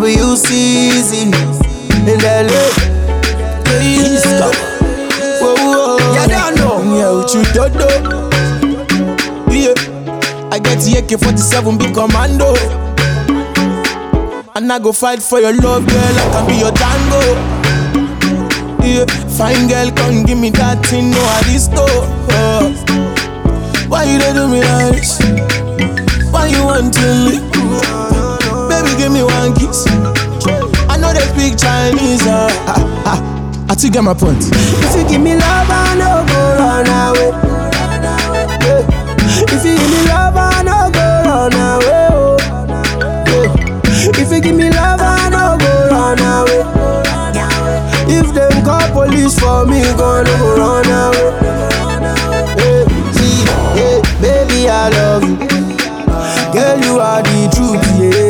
WCZ in LA. Yeah, whoa, whoa. Yeah, they know. Yeah, what you do do? Yeah, I get the AK-47 big commando. And I go fight for your love, girl. I can be your tango. Yeah, fine girl, come give me that thing, no aristo. Oh. Why you dey do me like this? Why you want to leave? Kiss. I know they speak Chinese. Uh. Ah, ah. I think get my point. If you give me love, I no go run away. Yeah. If you give me love, I no go run away. Oh. Yeah. If you give me love, I no go run away. If them call police for me, gonna go run away. Hey, see, hey, baby, I love you. Girl, you are the truth, yeah.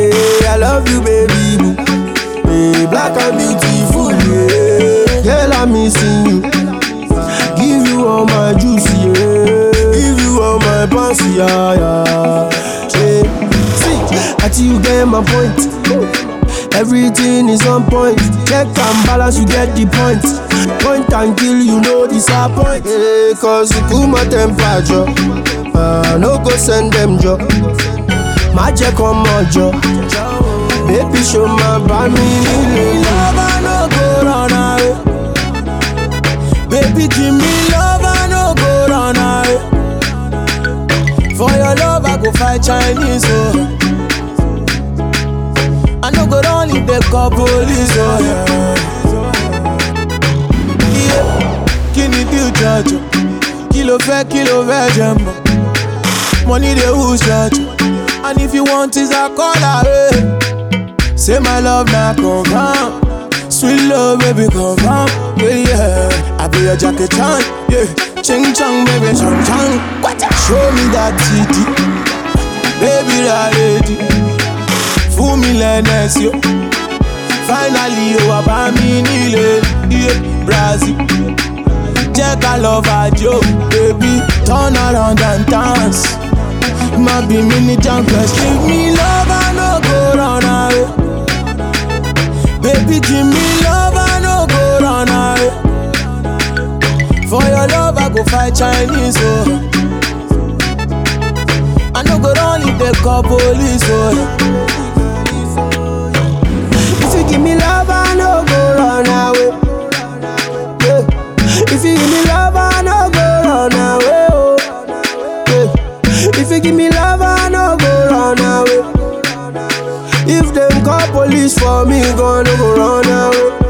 Love you, baby. boo. Black and beautiful, yeah. Girl, I'm missing you. Give you all my juice, yeah. Give you all my pants, yeah, yeah. yeah. See, until you get my point. Everything is on point. Check and balance, you get the point. Point and kill, you know disappoint. Hey, cause you cool my temperature. Uh, no go send them job. Magic on my job. Baby, show my body. love, I no go run away. Baby, give me I no go run away. For your love, I go fight Chinese, oh. I no go run if they call police, oh yeah. Yeah, kí ni deal jọjọ? Kí ló fẹ́, kí ló fẹ́ jẹ mọ́? Money dey who jọjọ? And if you want is a call away. Say my love now confirm Sweet love baby confirm Yeah yeah. I be your Jackie Chan. Yeah. Ching chong baby chong chong. Show me that titty. Baby that lady. Fún mi lẹ́nẹ̀sì yo Finally you wà bá mi nílé Yeah Brazil. Jẹ́ ká lọ fàájò Baby. Turn around and dance. Má bí mi ní junkers Give me love Baby, give me love, I no go run away. For your love, I go fight Chinese, oh. I no go run if they call police, oh. If you give me love, I no go run away. Yeah. If you give me love, I no go run away. Oh. Yeah. If you give me love, I no go run away. If them call police for me, gone no go run away.